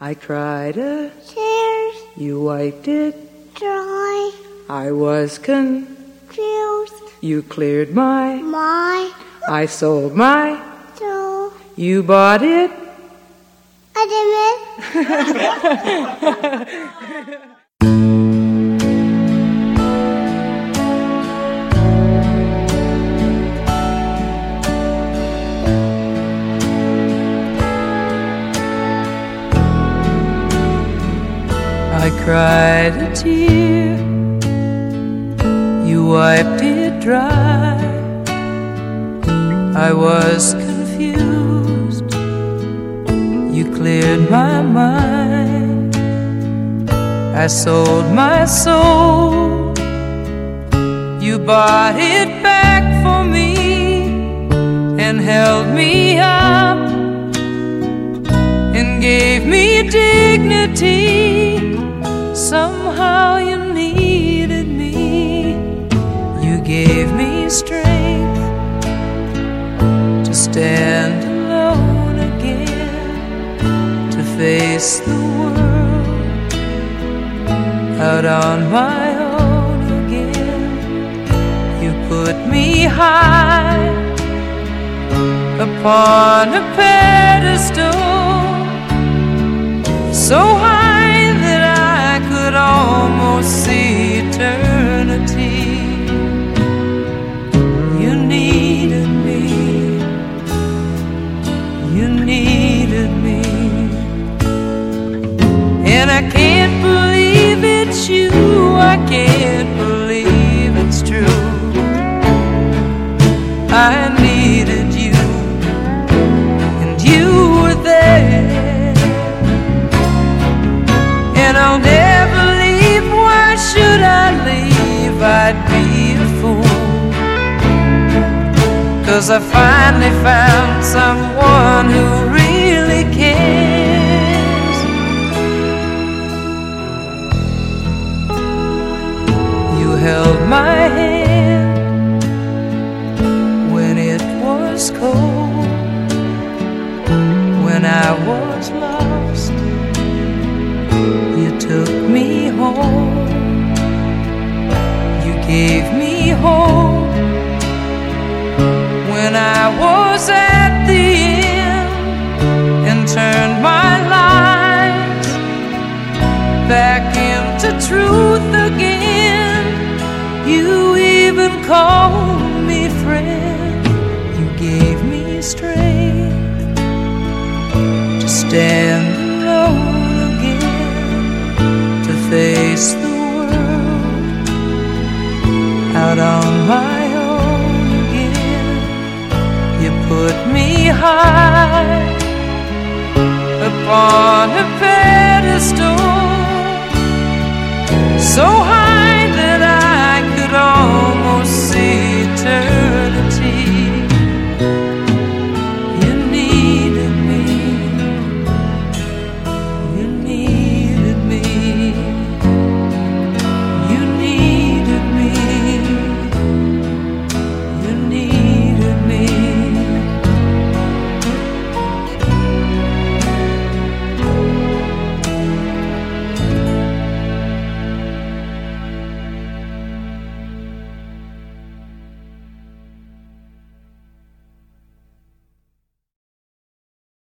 I cried a tears you wiped it. dry. I was confused. You cleared my. My I sold my. soul. You bought it. I didn't. I cried a tear. You wiped it dry. I was confused. You cleared my mind. I sold my soul. You bought it back for me and held me up and gave me dignity. Somehow you needed me. You gave me strength to stand alone again, to face the world out on my own again. You put me high upon a pedestal so high see eternity. You needed me, you needed me, and I can't believe it's you, I can't believe Cause I finally found someone who really cares. You held my hand when it was cold, when I was lost you took me home. You gave me hope was at the end and turned my life back into truth again. You even called me friend. You gave me strength to stand alone again to face the world out on my put me high upon a pedestal, so high